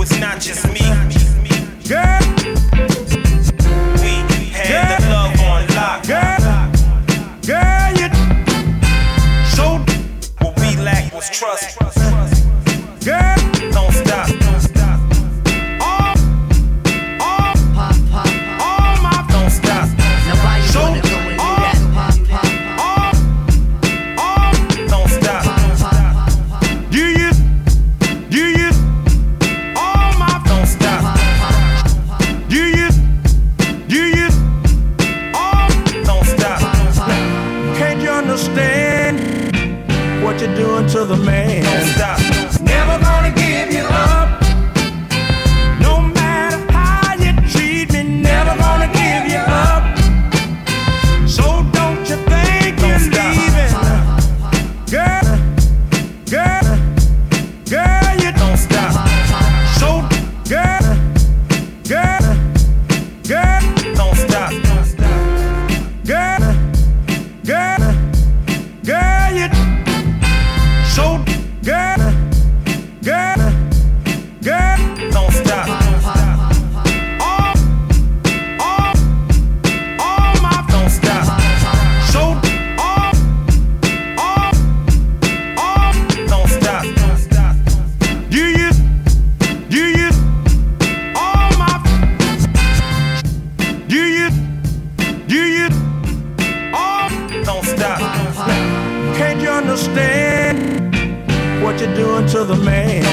It was not just me. girl, We had the love on lock. girl, girl, you so What we lacked was trust. Doing to the man? Don't stop. All, all, all my Don't stop. so all, all, all. Don't stop. You you, all my. You you, all. Don't stop. Can't you understand what you're doing to the man?